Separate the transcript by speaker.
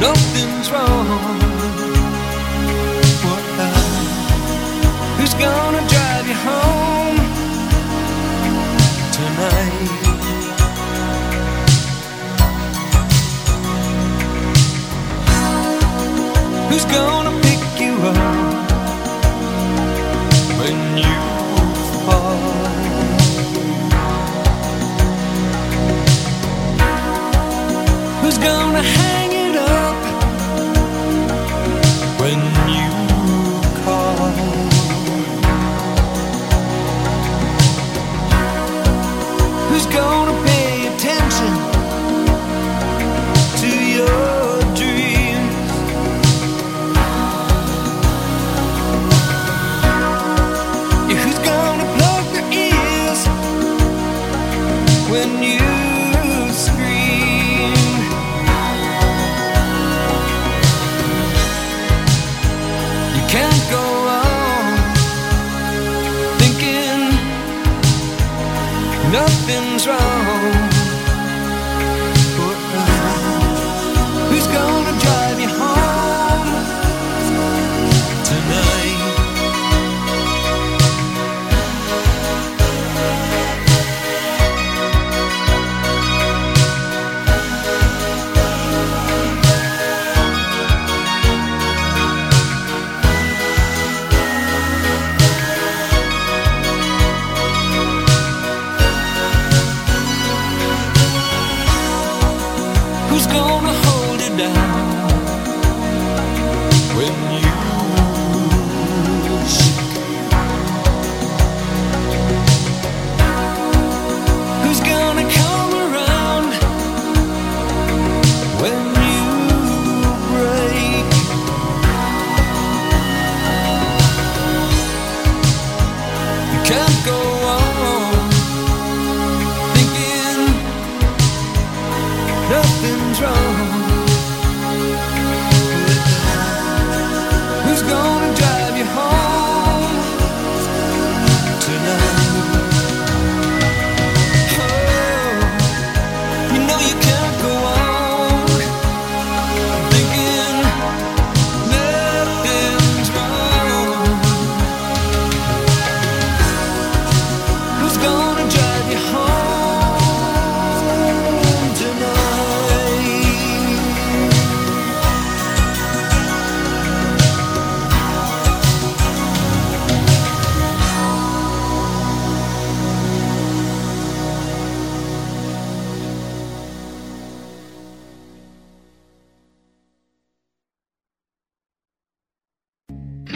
Speaker 1: Nothing's wrong. What? Who's gonna drive you home tonight? Who's gonna pick you up when you fall? Who's gonna hang nothing's wrong. Gonna hold you down. When you nothing's wrong. Who's gonna drive you home tonight? Oh, you know you can.